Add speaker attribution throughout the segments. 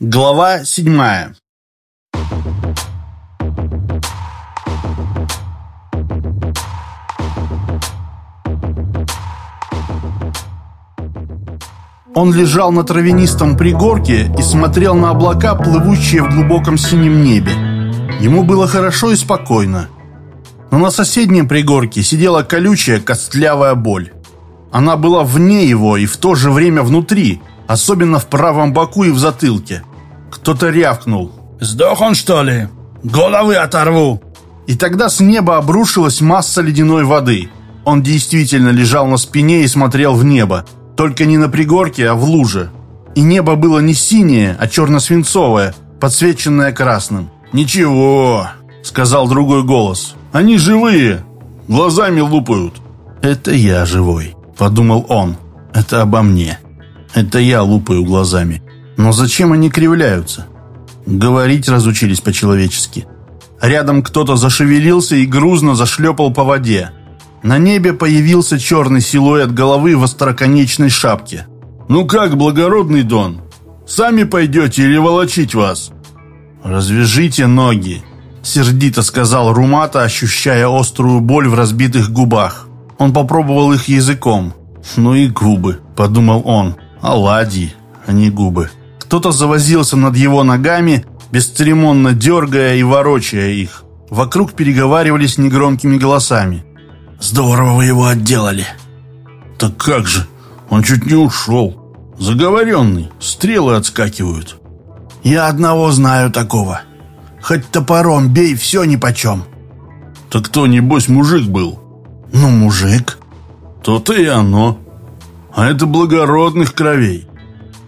Speaker 1: Глава седьмая Он лежал на травянистом пригорке и смотрел на облака, плывущие в глубоком синем небе. Ему было хорошо и спокойно. Но на соседнем пригорке сидела колючая костлявая боль. Она была вне его и в то же время внутри, особенно в правом боку и в затылке. Кто-то рявкнул.
Speaker 2: «Сдох он, что ли? Головы оторву!»
Speaker 1: И тогда с неба обрушилась масса ледяной воды. Он действительно лежал на спине и смотрел в небо. Только не на пригорке, а в луже. И небо было не синее, а черно-свинцовое, подсвеченное красным.
Speaker 2: «Ничего», — сказал другой голос. «Они живые, глазами лупают».
Speaker 1: «Это я живой», — подумал он. «Это обо мне. Это я лупаю глазами. Но зачем они кривляются? Говорить разучились по-человечески. Рядом кто-то зашевелился и грузно зашлепал по воде. На небе появился черный силуэт головы в остроконечной шапке.
Speaker 2: «Ну как, благородный Дон, сами пойдете или волочить вас?»
Speaker 1: «Развяжите ноги», — сердито сказал Румата, ощущая острую боль в разбитых губах. Он попробовал их языком. «Ну и губы», — подумал он. «Оладьи, а не губы». Кто-то завозился над его ногами, бесцеремонно дергая и ворочая их. Вокруг переговаривались негромкими голосами.
Speaker 2: «Здорово вы его отделали!»
Speaker 1: «Так как же? Он чуть не ушел. Заговоренный, стрелы отскакивают».
Speaker 2: «Я одного знаю такого. Хоть топором бей, все нипочем».
Speaker 1: «Так кто, небось, мужик был?»
Speaker 2: «Ну, мужик».
Speaker 1: «То-то и оно. А это благородных кровей».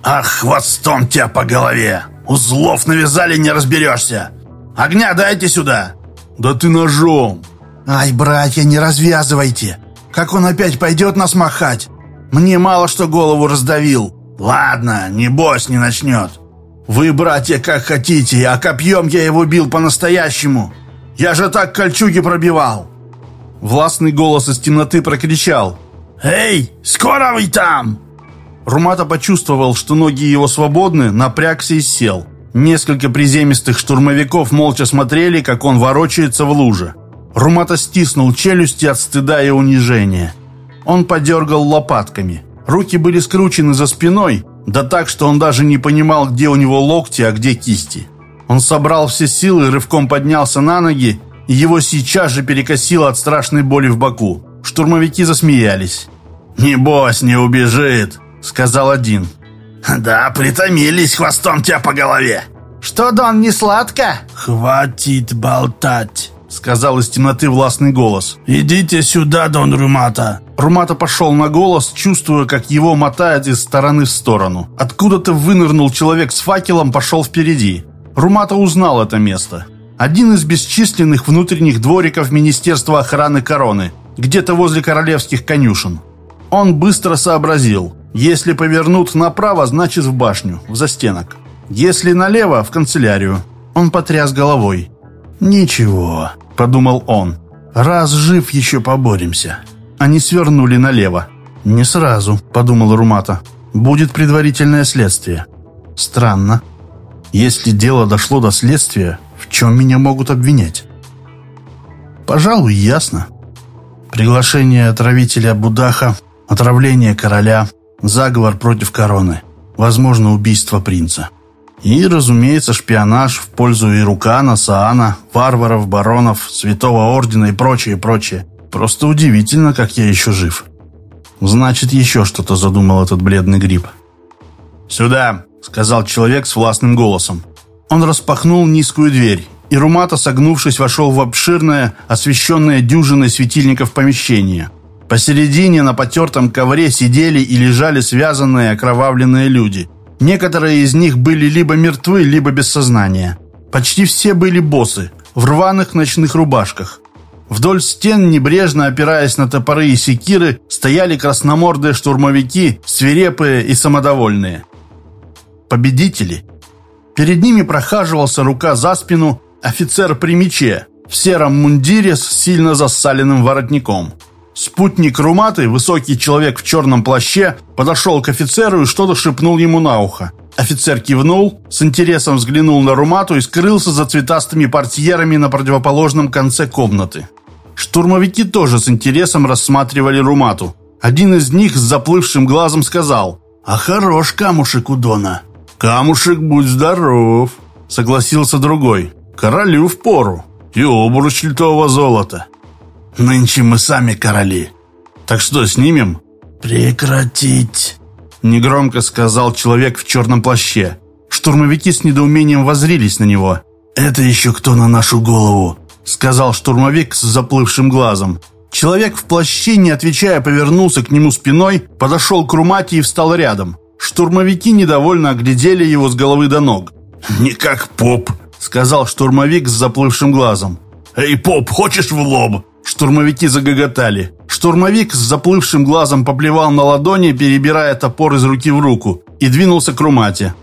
Speaker 2: «Ах, хвостом тебя по голове! Узлов навязали, не разберешься! Огня дайте сюда!»
Speaker 1: «Да ты ножом!»
Speaker 2: «Ай, братья, не развязывайте! Как он опять пойдет нас махать? Мне мало что голову раздавил. Ладно, небось не начнет. Вы, братья, как хотите, а копьем я его бил по-настоящему. Я же так кольчуги пробивал!»
Speaker 1: Властный голос из темноты прокричал.
Speaker 2: «Эй, скоро вы там!»
Speaker 1: Румата почувствовал, что ноги его свободны, напрягся и сел. Несколько приземистых штурмовиков молча смотрели, как он ворочается в луже. Румата стиснул челюсти от стыда и унижения. Он подергал лопатками. Руки были скручены за спиной, да так, что он даже не понимал, где у него локти, а где кисти. Он собрал все силы, рывком поднялся на ноги, и его сейчас же перекосило от страшной боли в боку. Штурмовики засмеялись.
Speaker 2: «Небось, не убежит!»
Speaker 1: сказал один.
Speaker 2: «Да, притомились хвостом тебя по голове!»
Speaker 3: «Что, Дон, не сладко?»
Speaker 2: «Хватит болтать!»
Speaker 1: Сказал из темноты властный голос.
Speaker 2: «Идите сюда, Дон Румата!»
Speaker 1: Румата пошел на голос, чувствуя, как его мотает из стороны в сторону. Откуда-то вынырнул человек с факелом, пошел впереди. Румата узнал это место. Один из бесчисленных внутренних двориков Министерства охраны короны, где-то возле королевских конюшен. Он быстро сообразил. Если повернут направо, значит в башню, в застенок. Если налево, в канцелярию. Он потряс головой. «Ничего», — подумал он. «Раз жив, еще поборемся». Они свернули налево. «Не сразу», — подумал Румата. «Будет предварительное следствие». «Странно. Если дело дошло до следствия, в чем меня могут обвинять?» «Пожалуй, ясно. Приглашение отравителя Будаха, отравление короля, заговор против короны, возможно, убийство принца. И, разумеется, шпионаж в пользу Ирукана, Саана, варваров, баронов, святого ордена и прочее, прочее. Просто удивительно, как я еще жив. Значит, еще что-то задумал этот бледный гриб. «Сюда!» — сказал человек с властным голосом. Он распахнул низкую дверь, и Румата, согнувшись, вошел в обширное, освещенное дюжиной светильников помещение — Посередине на потертом ковре сидели и лежали связанные окровавленные люди. Некоторые из них были либо мертвы, либо без сознания. Почти все были боссы, в рваных ночных рубашках. Вдоль стен, небрежно опираясь на топоры и секиры, стояли красномордые штурмовики, свирепые и самодовольные. Победители. Перед ними прохаживался рука за спину офицер при мече, в сером мундире с сильно засаленным воротником. Спутник Руматы, высокий человек в черном плаще, подошел к офицеру и что-то шепнул ему на ухо. Офицер кивнул, с интересом взглянул на Румату и скрылся за цветастыми портьерами на противоположном конце комнаты. Штурмовики тоже с интересом рассматривали Румату. Один из них с заплывшим глазом сказал «А хорош камушек у Дона». «Камушек, будь здоров», — согласился другой. «Королю в пору и обруч литого золота».
Speaker 2: Нынче мы сами короли.
Speaker 1: Так что, снимем?
Speaker 2: Прекратить.
Speaker 1: Негромко сказал человек в черном плаще. Штурмовики с недоумением возрились на него.
Speaker 2: Это еще кто на нашу голову?
Speaker 1: Сказал штурмовик с заплывшим глазом. Человек в плаще, не отвечая, повернулся к нему спиной, подошел к Румате и встал рядом. Штурмовики недовольно оглядели его с головы до ног.
Speaker 2: «Не как поп», —
Speaker 1: сказал штурмовик с заплывшим глазом.
Speaker 2: «Эй, поп, хочешь в лоб?»
Speaker 1: Штурмовики загоготали. Штурмовик с заплывшим глазом поплевал на ладони, перебирая топор из руки в руку, и двинулся к Румате.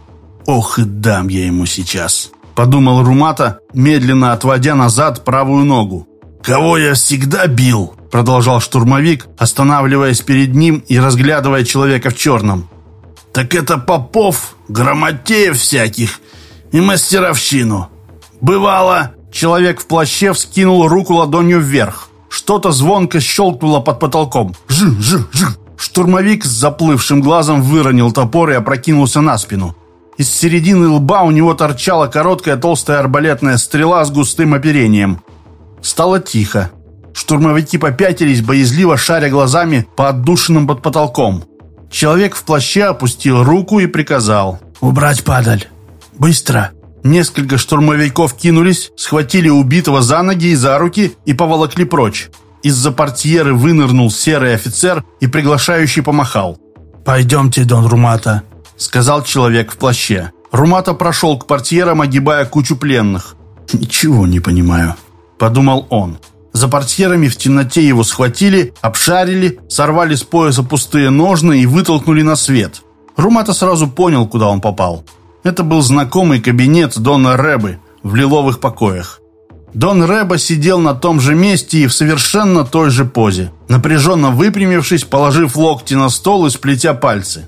Speaker 2: «Ох и дам я ему сейчас!»
Speaker 1: – подумал Румата, медленно отводя назад правую ногу.
Speaker 2: «Кого я всегда бил?»
Speaker 1: – продолжал штурмовик, останавливаясь перед ним и разглядывая человека в черном.
Speaker 2: «Так это Попов, Грамотеев всяких и мастеровщину. Бывало...»
Speaker 1: Человек в плаще вскинул руку ладонью вверх. Что-то звонко щелкнуло под потолком. Жи. Штурмовик с заплывшим глазом выронил топор и опрокинулся на спину. Из середины лба у него торчала короткая толстая арбалетная стрела с густым оперением. Стало тихо. Штурмовики попятились, боязливо шаря глазами по отдушинам под потолком. Человек в плаще опустил руку и приказал.
Speaker 2: «Убрать падаль! Быстро!»
Speaker 1: Несколько штурмовиков кинулись, схватили убитого за ноги и за руки и поволокли прочь. Из-за портьеры вынырнул серый офицер и приглашающий помахал.
Speaker 2: «Пойдемте, Дон Румата», —
Speaker 1: сказал человек в плаще. Румата прошел к портьерам, огибая кучу пленных.
Speaker 2: «Ничего не понимаю», —
Speaker 1: подумал он. За портьерами в темноте его схватили, обшарили, сорвали с пояса пустые ножны и вытолкнули на свет. Румата сразу понял, куда он попал. Это был знакомый кабинет Дона Рэбы в лиловых покоях. Дон Рэба сидел на том же месте и в совершенно той же позе, напряженно выпрямившись, положив локти на стол и сплетя пальцы.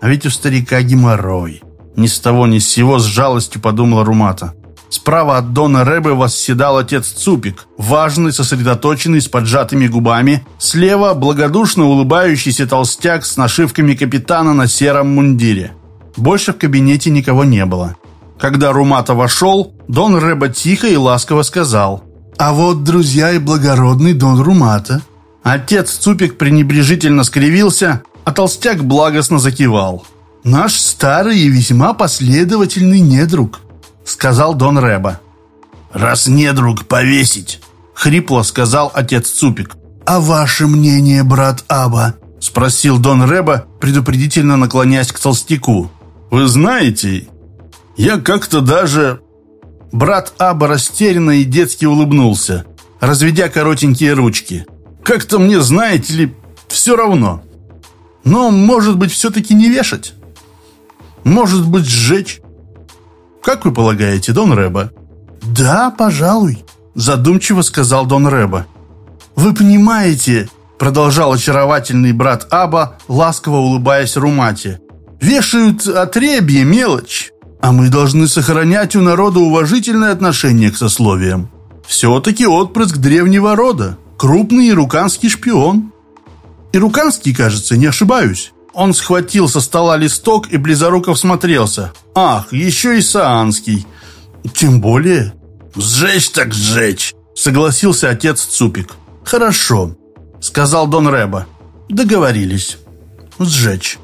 Speaker 1: А ведь у старика геморрой. Ни с того ни с сего с жалостью подумала Румата. Справа от Дона Рэбы восседал отец Цупик, важный, сосредоточенный, с поджатыми губами. Слева благодушно улыбающийся толстяк с нашивками капитана на сером мундире. Больше в кабинете никого не было. Когда Румата вошел, Дон Рэба тихо и ласково сказал
Speaker 2: «А вот, друзья и благородный Дон Румата».
Speaker 1: Отец Цупик пренебрежительно скривился, а толстяк благостно закивал.
Speaker 2: «Наш старый и весьма последовательный недруг», — сказал Дон Рэба.
Speaker 1: «Раз недруг, повесить», — хрипло сказал отец Цупик.
Speaker 2: «А ваше мнение, брат Аба?»
Speaker 1: — спросил Дон Рэба, предупредительно наклоняясь к толстяку. Вы знаете, я как-то даже...» Брат Аба растерянно и детски улыбнулся, разведя коротенькие ручки. «Как-то мне, знаете ли, все равно. Но, может быть, все-таки не вешать? Может быть, сжечь? Как вы полагаете, Дон Рэба?»
Speaker 2: «Да, пожалуй», —
Speaker 1: задумчиво сказал Дон Рэба.
Speaker 2: «Вы понимаете...»
Speaker 1: Продолжал очаровательный брат Аба, ласково улыбаясь Румате. Вешают отребье, мелочь. А мы должны сохранять у народа уважительное отношение к сословиям. Все-таки отпрыск древнего рода. Крупный ируканский шпион. Ируканский, кажется, не ошибаюсь. Он схватил со стола листок и близоруко всмотрелся. Ах, еще и саанский. Тем более...
Speaker 2: «Сжечь так сжечь!»
Speaker 1: Согласился отец Цупик. «Хорошо», — сказал Дон Рэба. «Договорились. Сжечь».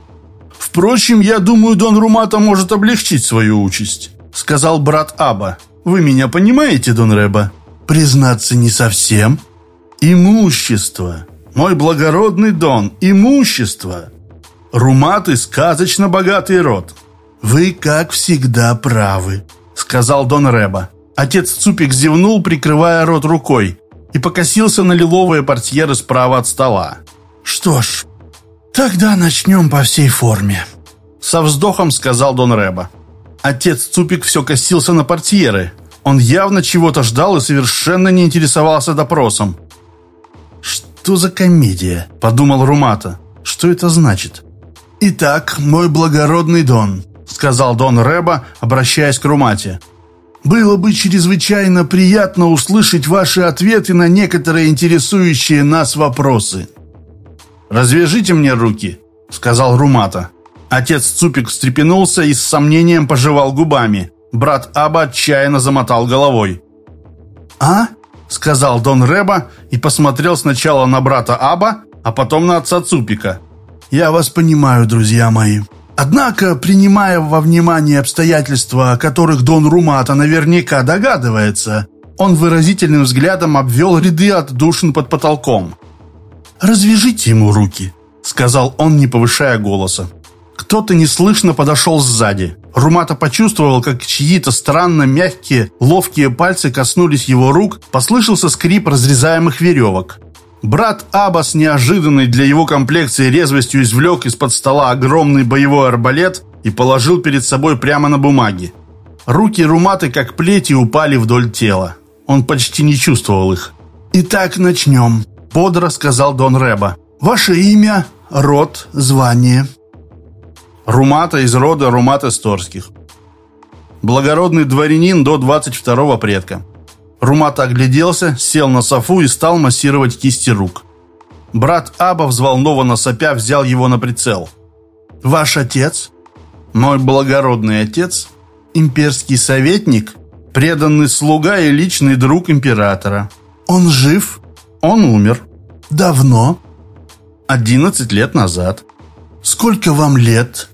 Speaker 1: «Впрочем, я думаю, Дон Румата может облегчить свою участь», — сказал брат Аба. «Вы меня понимаете, Дон Рэба?»
Speaker 2: «Признаться, не совсем».
Speaker 1: «Имущество. Мой благородный Дон, имущество. Руматы — сказочно богатый род».
Speaker 2: «Вы, как всегда, правы», — сказал Дон Рэба.
Speaker 1: Отец Цупик зевнул, прикрывая рот рукой, и покосился на лиловые портьеры справа от стола.
Speaker 2: «Что ж, «Тогда начнем по всей форме», —
Speaker 1: со вздохом сказал Дон Рэба. Отец Цупик все косился на портьеры. Он явно чего-то ждал и совершенно не интересовался допросом. что за комедия?» – подумал Румата. «Что это значит?»
Speaker 2: «Итак, мой благородный Дон», – сказал Дон Рэба, обращаясь к Румате. «Было бы чрезвычайно приятно услышать ваши ответы на некоторые интересующие нас вопросы».
Speaker 1: «Развяжите мне руки», – сказал Румата. Отец Цупик встрепенулся и с сомнением пожевал губами. Брат Аба отчаянно замотал головой.
Speaker 2: «А?»
Speaker 1: — сказал Дон Рэба и посмотрел сначала на брата Аба, а потом на отца Цупика.
Speaker 2: «Я вас понимаю, друзья мои. Однако, принимая во внимание обстоятельства, о которых Дон Румата наверняка догадывается, он выразительным взглядом обвел ряды отдушин под потолком.
Speaker 1: «Развяжите ему руки», — сказал он, не повышая голоса. Кто-то неслышно подошел сзади. Румата почувствовал, как чьи-то странно мягкие, ловкие пальцы коснулись его рук, послышался скрип разрезаемых веревок. Брат Аба с неожиданной для его комплекции резвостью извлек из-под стола огромный боевой арбалет и положил перед собой прямо на бумаге. Руки Руматы, как плети, упали вдоль тела. Он почти не чувствовал их.
Speaker 2: «Итак, начнем», — бодро сказал Дон Рэба. «Ваше имя, род, звание».
Speaker 1: Румата из рода Румат Эсторских. Благородный дворянин до 22-го предка. Румата огляделся, сел на софу и стал массировать кисти рук. Брат Аба, взволнованно сопя, взял его на прицел.
Speaker 2: «Ваш отец?»
Speaker 1: «Мой благородный отец, имперский советник, преданный слуга и личный друг императора».
Speaker 2: «Он жив?»
Speaker 1: «Он умер».
Speaker 2: «Давно?»
Speaker 1: «Одиннадцать лет назад».
Speaker 2: «Сколько вам лет?»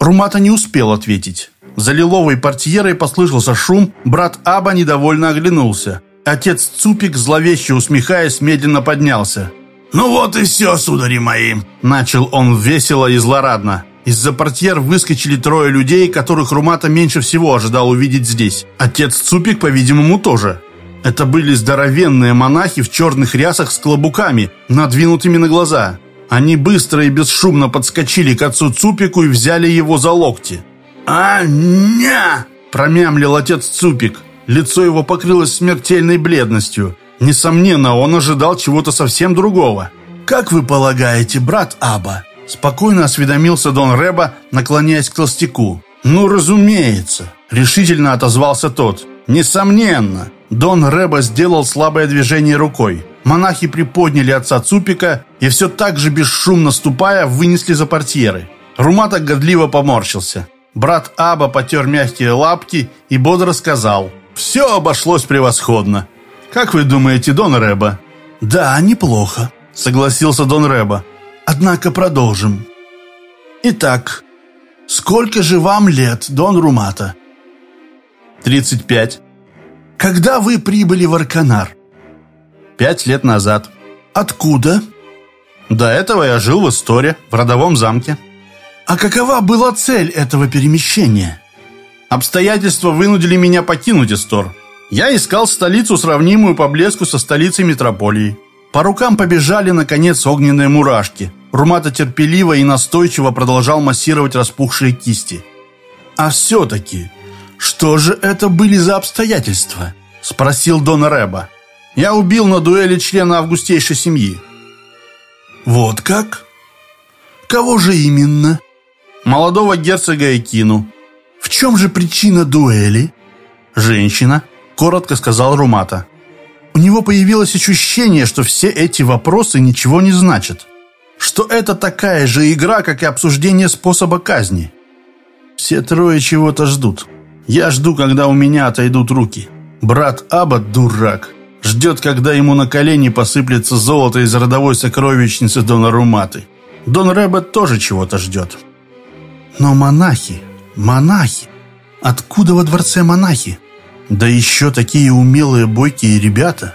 Speaker 1: Румата не успел ответить. За лиловой портьерой послышался шум, брат Аба недовольно оглянулся. Отец Цупик, зловеще усмехаясь, медленно поднялся.
Speaker 2: «Ну вот и все, судари мои!»
Speaker 1: Начал он весело и злорадно. Из-за портьер выскочили трое людей, которых Румата меньше всего ожидал увидеть здесь. Отец Цупик, по-видимому, тоже. Это были здоровенные монахи в черных рясах с клобуками, надвинутыми на глаза. Они быстро и бесшумно подскочили к отцу Цупику и взяли его за локти.
Speaker 2: «А, ня!»
Speaker 1: – промямлил отец Цупик. Лицо его покрылось смертельной бледностью. Несомненно, он ожидал чего-то совсем другого.
Speaker 2: «Как вы полагаете, брат Аба?»
Speaker 1: – спокойно осведомился Дон Реба, наклоняясь к толстяку. «Ну, разумеется!» – решительно отозвался тот. «Несомненно!» Дон Реба сделал слабое движение рукой. Монахи приподняли отца Цупика и все так же бесшумно ступая вынесли за портьеры. Румата годливо поморщился. Брат Аба потер мягкие лапки и бодро сказал «Все обошлось превосходно». «Как вы думаете, Дон Рэба?»
Speaker 2: «Да, неплохо», —
Speaker 1: согласился Дон Рэба.
Speaker 2: «Однако продолжим. Итак, сколько же вам лет, Дон Румата?»
Speaker 1: «Тридцать пять».
Speaker 2: «Когда вы прибыли в Арканар?»
Speaker 1: Пять лет назад.
Speaker 2: Откуда?
Speaker 1: До этого я жил в Исторе, в родовом замке.
Speaker 2: А какова была цель этого перемещения?
Speaker 1: Обстоятельства вынудили меня покинуть Истор. Я искал столицу, сравнимую по блеску со столицей метрополии. По рукам побежали, наконец, огненные мурашки. Румата терпеливо и настойчиво продолжал массировать распухшие кисти.
Speaker 2: «А все-таки, что же это были за обстоятельства?» – спросил Дон Рэба.
Speaker 1: Я убил на дуэли члена августейшей семьи.
Speaker 2: Вот как? Кого же именно?
Speaker 1: Молодого герцога Экину.
Speaker 2: В чем же причина дуэли?
Speaker 1: Женщина, коротко сказал Румата. У него появилось ощущение, что все эти вопросы ничего не значат. Что это такая же игра, как и обсуждение способа казни. Все трое чего-то ждут. Я жду, когда у меня отойдут руки. Брат Аббат дурак. Ждет, когда ему на колени посыплется золото из родовой сокровищницы Дона Руматы. Дон Рэббет тоже чего-то ждет.
Speaker 2: Но монахи, монахи. Откуда во дворце монахи?
Speaker 1: Да еще такие умелые, бойкие ребята.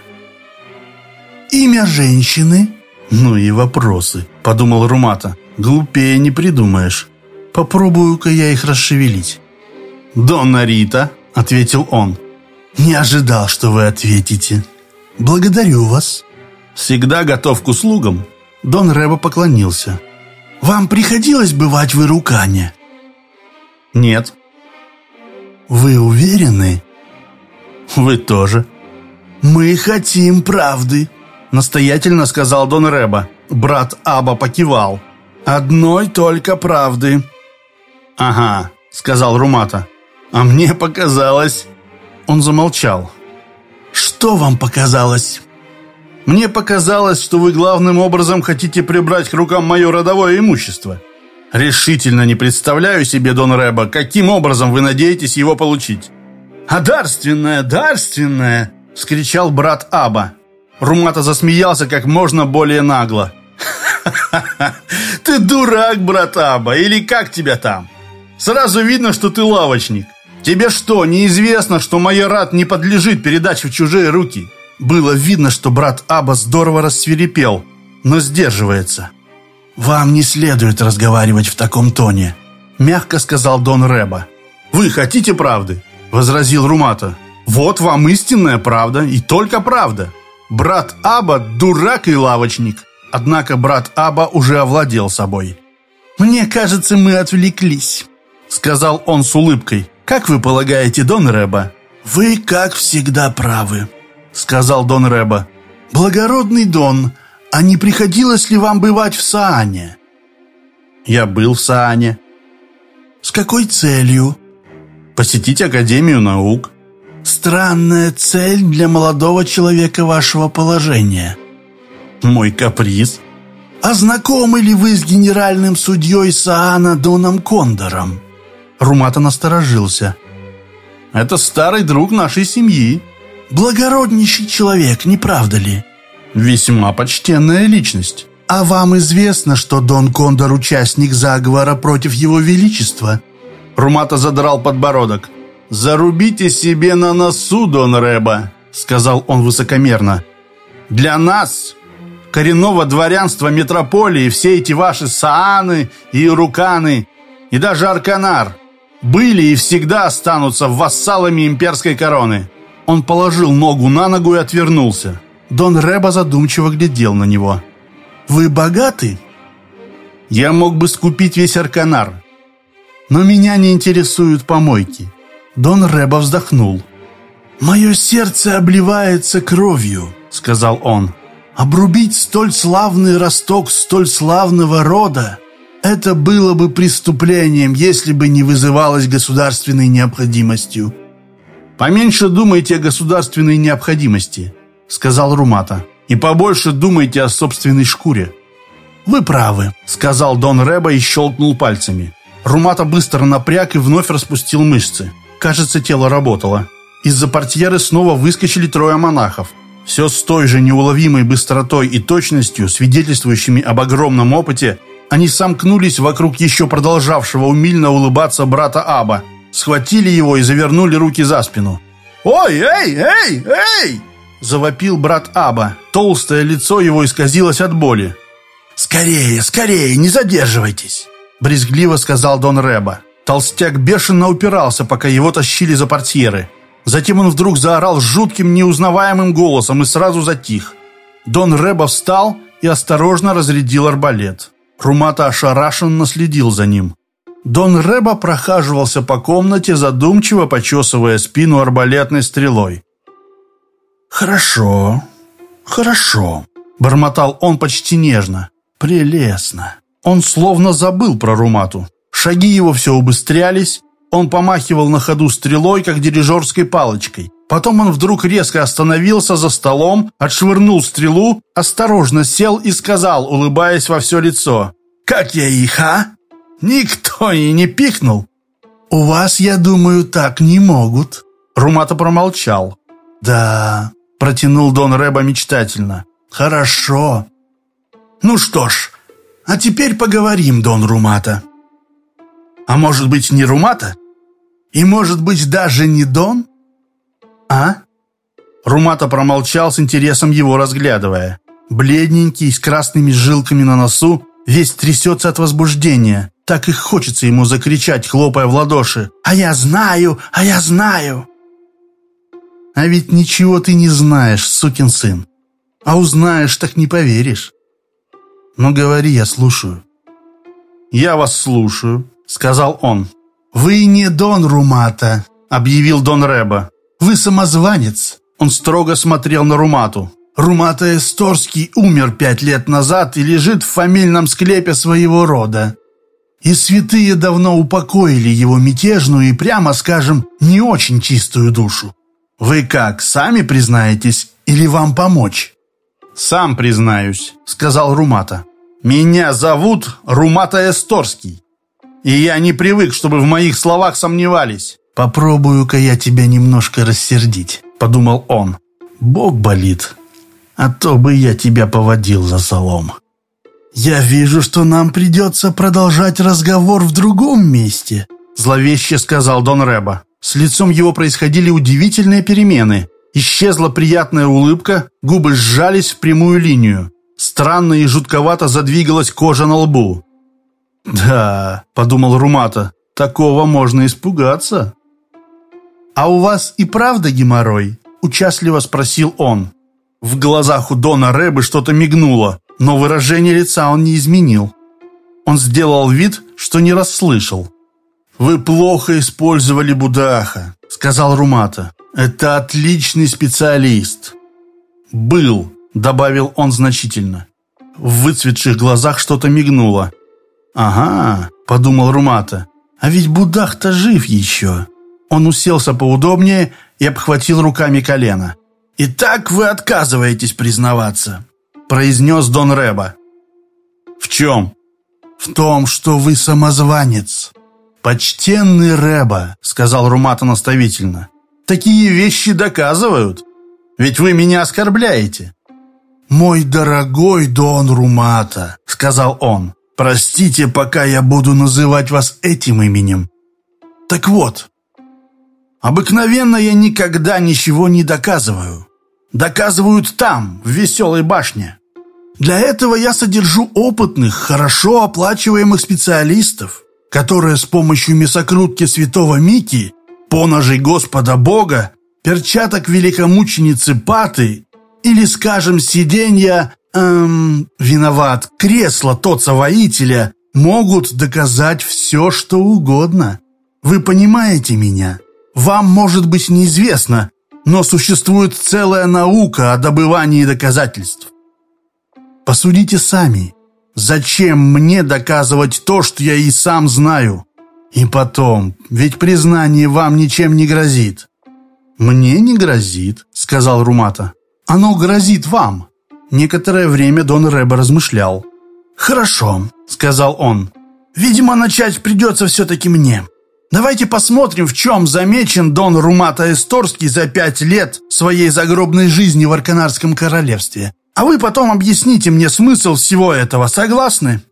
Speaker 2: Имя женщины?
Speaker 1: Ну и вопросы, подумал Румата. Глупее не придумаешь. Попробую-ка я их расшевелить. «Донна Рита», — ответил он.
Speaker 2: «Не ожидал, что вы ответите», «Благодарю вас».
Speaker 1: «Всегда готов к услугам».
Speaker 2: Дон Рэба поклонился. «Вам приходилось бывать в Ирукане?»
Speaker 1: «Нет».
Speaker 2: «Вы уверены?»
Speaker 1: «Вы тоже».
Speaker 2: «Мы хотим правды».
Speaker 1: настоятельно сказал Дон Реба. Брат Аба покивал.
Speaker 2: «Одной только правды».
Speaker 1: «Ага», — сказал Румата. «А мне показалось...» Он замолчал.
Speaker 2: «Что вам показалось?»
Speaker 1: «Мне показалось, что вы главным образом хотите прибрать к рукам мое родовое имущество. Решительно не представляю себе, Дон Рэба, каким образом вы надеетесь его получить». «А дарственное, дарственное!» — вскричал брат Аба. Румата засмеялся как можно более нагло. «Ха-ха-ха! Ты дурак, брат Аба, или как тебя там? Сразу видно, что ты лавочник. Тебе что, неизвестно, что майорат не подлежит передаче в чужие руки?» Было видно, что брат Аба здорово рассверепел, но сдерживается.
Speaker 2: «Вам не следует разговаривать в таком тоне», — мягко сказал Дон Рэба.
Speaker 1: «Вы хотите правды?» — возразил Румата. «Вот вам истинная правда и только правда. Брат Аба – дурак и лавочник». Однако брат Аба уже овладел собой.
Speaker 2: «Мне кажется, мы отвлеклись», — сказал он с улыбкой. «Как вы полагаете, Дон Рэба?» «Вы, как всегда, правы», — сказал Дон Рэба. «Благородный Дон, а не приходилось ли вам бывать в Саане?»
Speaker 1: «Я был в Саане».
Speaker 2: «С какой целью?»
Speaker 1: «Посетить Академию наук».
Speaker 2: «Странная цель для молодого человека вашего положения».
Speaker 1: «Мой каприз».
Speaker 2: «А знакомы ли вы с генеральным судьей Саана Доном Кондором?»
Speaker 1: Румата насторожился. «Это старый друг нашей семьи».
Speaker 2: «Благороднейший человек, не правда ли?»
Speaker 1: «Весьма почтенная личность».
Speaker 2: «А вам известно, что Дон Кондор участник заговора против его величества?»
Speaker 1: Румата задрал подбородок. «Зарубите себе на носу, Дон Рэба», — сказал он высокомерно. «Для нас, коренного дворянства метрополии, все эти ваши Сааны и Руканы и даже Арканар были и всегда останутся вассалами имперской короны». Он положил ногу на ногу и отвернулся. Дон Рэба задумчиво глядел на него.
Speaker 2: «Вы богаты?»
Speaker 1: «Я мог бы скупить весь Арканар, но меня не интересуют помойки». Дон Рэба вздохнул.
Speaker 2: «Мое сердце обливается кровью», — сказал он. «Обрубить столь славный росток столь славного рода — это было бы преступлением, если бы не вызывалось государственной необходимостью».
Speaker 1: «Поменьше думайте о государственной необходимости», — сказал Румата. «И побольше думайте о собственной шкуре».
Speaker 2: «Вы правы», — сказал Дон Рэба и щелкнул пальцами.
Speaker 1: Румата быстро напряг и вновь распустил мышцы. Кажется, тело работало. Из-за портьеры снова выскочили трое монахов. Все с той же неуловимой быстротой и точностью, свидетельствующими об огромном опыте, они сомкнулись вокруг еще продолжавшего умильно улыбаться брата Аба, схватили его и завернули руки за спину. «Ой, эй, эй, эй!» Завопил брат Аба. Толстое лицо его исказилось от боли.
Speaker 2: «Скорее, скорее, не задерживайтесь!»
Speaker 1: Брезгливо сказал Дон Рэба. Толстяк бешено упирался, пока его тащили за портьеры. Затем он вдруг заорал жутким, неузнаваемым голосом и сразу затих. Дон Рэба встал и осторожно разрядил арбалет. Румата ошарашенно следил за ним. Дон Рэба прохаживался по комнате, задумчиво почесывая спину арбалетной стрелой.
Speaker 2: «Хорошо, хорошо», — бормотал он почти нежно. «Прелестно».
Speaker 1: Он словно забыл про Румату. Шаги его все убыстрялись, он помахивал на ходу стрелой, как дирижерской палочкой. Потом он вдруг резко остановился за столом, отшвырнул стрелу, осторожно сел и сказал, улыбаясь во все лицо.
Speaker 2: «Как я их, а?
Speaker 1: Никто и не пикнул».
Speaker 2: «У вас, я думаю, так не могут».
Speaker 1: Румата промолчал.
Speaker 2: «Да», — протянул Дон Рэба мечтательно. «Хорошо. Ну что ж, а теперь поговорим, Дон Румата».
Speaker 1: «А может быть, не Румата?»
Speaker 2: И, может быть, даже не Дон? А?
Speaker 1: Румата промолчал с интересом его разглядывая. Бледненький, с красными жилками на носу, весь трясется от возбуждения. Так и хочется ему закричать, хлопая в ладоши.
Speaker 2: «А я знаю! А я знаю!»
Speaker 1: «А ведь ничего ты не знаешь, сукин сын. А узнаешь, так не поверишь. Но говори, я слушаю». «Я вас слушаю», — сказал он.
Speaker 2: «Вы не Дон Румата», —
Speaker 1: объявил Дон Рэба.
Speaker 2: «Вы самозванец».
Speaker 1: Он строго смотрел на Румату.
Speaker 2: Румата Эсторский умер пять лет назад и лежит в фамильном склепе своего рода. И святые давно упокоили его мятежную и, прямо скажем, не очень чистую душу. Вы как, сами признаетесь или вам помочь?»
Speaker 1: «Сам признаюсь», — сказал Румата. «Меня зовут Румата Эсторский, и я не привык, чтобы в моих словах сомневались».
Speaker 2: «Попробую-ка я тебя немножко рассердить», — подумал он. «Бог болит, а то бы я тебя поводил за солом». «Я вижу, что нам придется продолжать разговор в другом месте», — зловеще сказал Дон Рэба. С лицом его происходили удивительные перемены. Исчезла приятная улыбка, губы сжались в прямую линию. Странно и жутковато задвигалась кожа на лбу. «Да», — подумал Румата, — «такого можно испугаться». «А у вас и правда геморрой?» – участливо спросил он. В глазах у Дона Рэбы что-то мигнуло, но выражение лица он не изменил. Он сделал вид, что не расслышал. «Вы плохо использовали Будаха», – сказал Румата. «Это отличный специалист». «Был», – добавил он значительно. В выцветших глазах что-то мигнуло. «Ага», – подумал Румата, – «а ведь Будах-то жив еще». Он уселся поудобнее и обхватил руками колено. «Итак вы отказываетесь признаваться», – произнес Дон Рэба. «В чем?» «В том, что вы самозванец». «Почтенный Рэба», – сказал Румата наставительно. «Такие вещи доказывают. Ведь вы меня оскорбляете». «Мой дорогой Дон Румата», – сказал он, – «простите, пока я буду называть вас этим именем. Так вот, Обыкновенно я никогда ничего не доказываю. Доказывают там, в веселой башне. Для этого я содержу опытных, хорошо оплачиваемых специалистов, которые с помощью мясокрутки святого Мики, поножей Господа Бога, перчаток великомученицы Паты или, скажем, сиденья, эм, виноват, кресла Тоца Воителя, могут доказать все, что угодно. Вы понимаете меня? Вам может быть неизвестно, но существует целая наука о добывании доказательств. Посудите сами, зачем мне доказывать то, что я и сам знаю? И потом, ведь признание вам ничем не грозит. «Мне не грозит», — сказал Румата. «Оно грозит вам». Некоторое время Дон Рэбе размышлял. «Хорошо», — сказал он. «Видимо, начать придется все-таки мне. Давайте посмотрим, в чем замечен Дон Румата Эсторский за пять лет своей загробной жизни в Арканарском королевстве. А вы потом объясните мне смысл всего этого, согласны?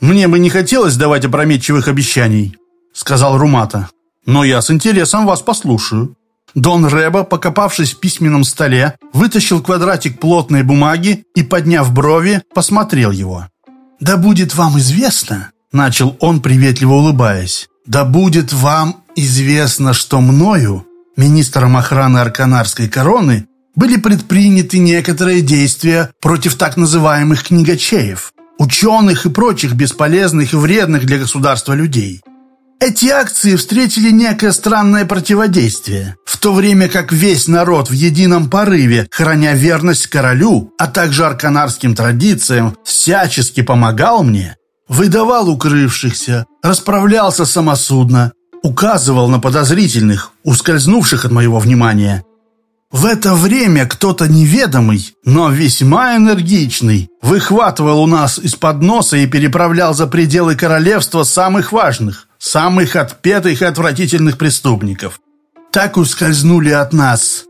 Speaker 2: Мне бы не хотелось давать опрометчивых обещаний, сказал Румата. Но я с интересом вас послушаю. Дон Реба, покопавшись в письменном столе, вытащил квадратик плотной бумаги и, подняв брови, посмотрел его. «Да будет вам известно», — начал он, приветливо улыбаясь, да будет вам известно, что мною, министром охраны Арканарской короны, были предприняты некоторые действия против так называемых книгачеев, ученых и прочих бесполезных и вредных для государства людей. Эти акции встретили некое странное противодействие, в то время как весь народ в едином порыве, храня верность королю, а также арканарским традициям, всячески помогал мне, выдавал укрывшихся, расправлялся самосудно, указывал на подозрительных, ускользнувших от моего внимания. В это время кто-то неведомый, но весьма энергичный, выхватывал у нас из-под носа и переправлял за пределы королевства самых важных, самых отпетых и отвратительных преступников. Так ускользнули от нас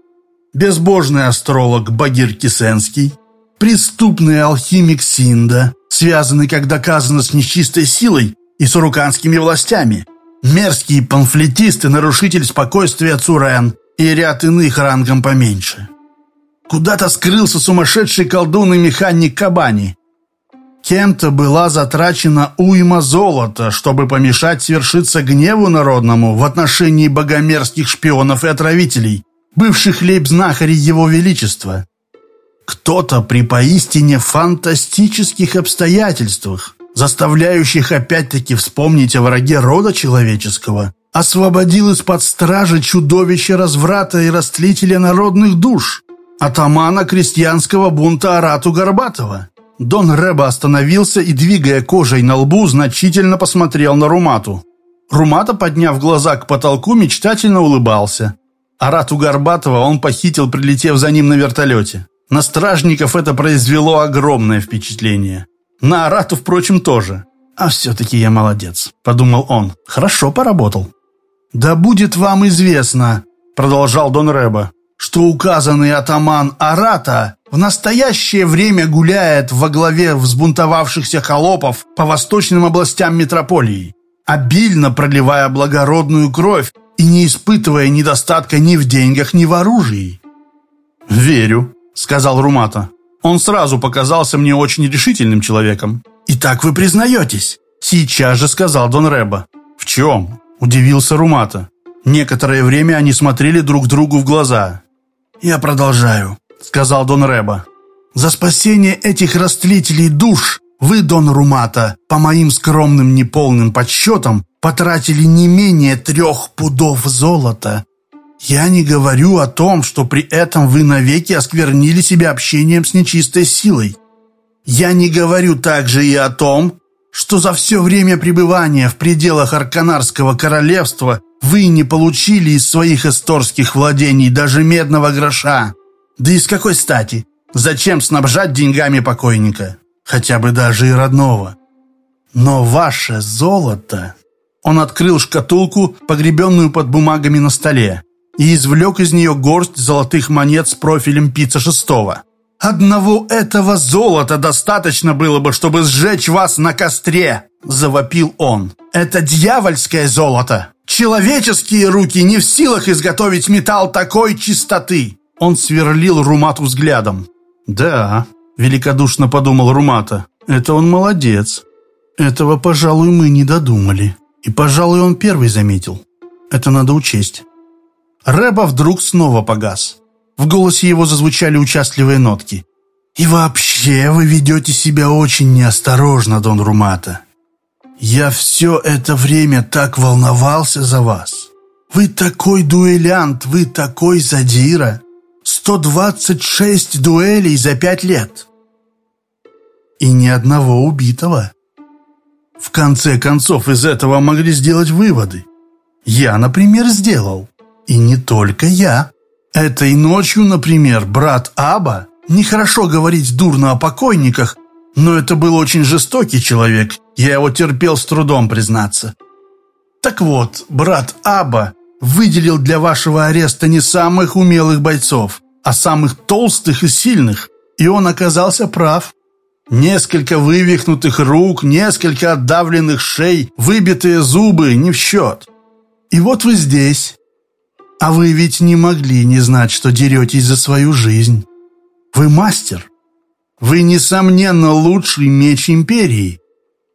Speaker 2: безбожный астролог Багир Кисенский, преступный алхимик Синда, связанный, как доказано, с нечистой силой и с уруканскими властями, мерзкий памфлетист и нарушитель спокойствия Цурен и ряд иных рангом поменьше. Куда-то скрылся сумасшедший колдун и механик Кабани. Кем-то была затрачена уйма золота, чтобы помешать свершиться гневу народному в отношении богомерзких шпионов и отравителей, бывших лейбзнахарей Его Величества. Кто-то при поистине фантастических обстоятельствах, заставляющих опять-таки вспомнить о враге рода человеческого, освободил из-под стражи чудовище разврата и растлителя народных душ.
Speaker 1: атамана крестьянского бунта Арату Горбатова. Дон Рэба остановился и, двигая кожей на лбу, значительно посмотрел на Румату. Румата, подняв глаза к потолку, мечтательно улыбался. Арату Горбатова он похитил, прилетев за ним на вертолете. На стражников это произвело огромное впечатление. На Арату, впрочем, тоже. «А все-таки я молодец», — подумал он. «Хорошо поработал». «Да будет вам известно», — продолжал Дон Рэба, «что указанный атаман Арата в настоящее время гуляет во главе взбунтовавшихся холопов по восточным областям метрополии, обильно проливая благородную кровь и не испытывая недостатка ни в деньгах, ни в оружии».
Speaker 2: «Верю», — сказал Румата. «Он сразу показался мне очень решительным человеком».
Speaker 1: «И так вы признаетесь?»
Speaker 2: Сейчас же сказал Дон Рэба. «В чем?» – удивился Румата. Некоторое время они смотрели друг другу в глаза.
Speaker 1: «Я продолжаю», – сказал Дон Рэба. «За спасение этих растлителей душ вы, Дон Румата, по моим скромным неполным подсчетам, потратили не менее трех пудов золота. Я не говорю о том, что при этом вы навеки осквернили себя общением с нечистой силой. Я не говорю также и о том, что за все время пребывания в пределах Арканарского королевства вы не получили из своих эсторских владений даже медного гроша. Да и с какой стати? Зачем снабжать деньгами покойника? Хотя бы даже и родного. Но ваше золото... Он открыл шкатулку, погребенную под бумагами на столе, и извлек из нее горсть золотых монет с профилем пицца шестого. «Одного этого золота достаточно было бы, чтобы сжечь вас на костре!» – завопил он. «Это дьявольское золото! Человеческие руки не в силах изготовить металл такой чистоты!» Он сверлил Румату взглядом.
Speaker 2: «Да», – великодушно подумал Румата, – «это он молодец. Этого, пожалуй, мы не додумали. И, пожалуй, он первый заметил. Это надо учесть».
Speaker 1: Рэба вдруг снова погас. В голосе его зазвучали участливые нотки. «И вообще вы ведете себя очень неосторожно, Дон Румата. Я все это время так волновался за вас. Вы такой дуэлянт, вы такой задира. 126 дуэлей за пять лет. И ни одного убитого. В конце концов, из этого могли сделать выводы. Я, например, сделал. И не только я. Этой ночью, например, брат Аба, нехорошо говорить дурно о покойниках, но это был очень жестокий человек, я его терпел с трудом признаться. Так вот, брат Аба выделил для вашего ареста не самых умелых бойцов, а самых толстых и сильных, и он оказался прав. Несколько вывихнутых рук, несколько отдавленных шей, выбитые зубы не в счет. И вот вы здесь, а вы ведь не могли не знать, что деретесь за свою жизнь. Вы мастер. Вы, несомненно, лучший меч империи.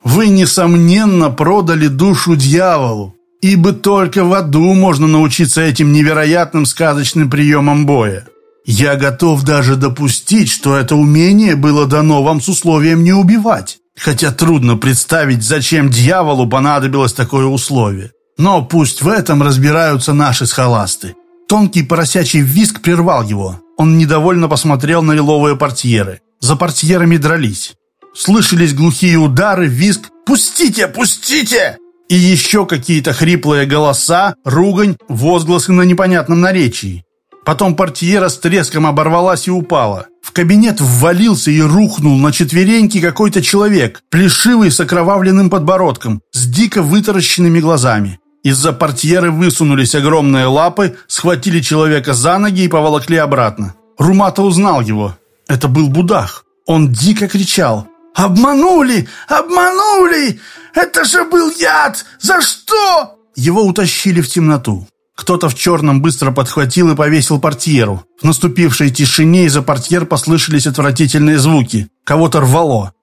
Speaker 1: Вы, несомненно, продали душу дьяволу, ибо только в аду можно научиться этим невероятным сказочным приемам боя. Я готов даже допустить, что это умение было дано вам с условием не убивать, хотя трудно представить, зачем дьяволу понадобилось такое условие. Но пусть в этом разбираются наши схоласты. Тонкий поросячий виск прервал его. Он недовольно посмотрел на лиловые портьеры. За портьерами дрались. Слышались глухие удары, виск «Пустите! Пустите!» И еще какие-то хриплые голоса, ругань, возгласы на непонятном наречии. Потом портьера с треском оборвалась и упала. В кабинет ввалился и рухнул на четвереньки какой-то человек, плешивый с окровавленным подбородком, с дико вытаращенными глазами. Из-за портьеры высунулись огромные лапы, схватили человека за ноги и поволокли обратно. Румата узнал его. Это был Будах. Он дико кричал. «Обманули! Обманули! Это же был яд! За что?» Его утащили в темноту. Кто-то в черном быстро подхватил и повесил портьеру. В наступившей тишине из-за портьер послышались отвратительные звуки. Кого-то рвало.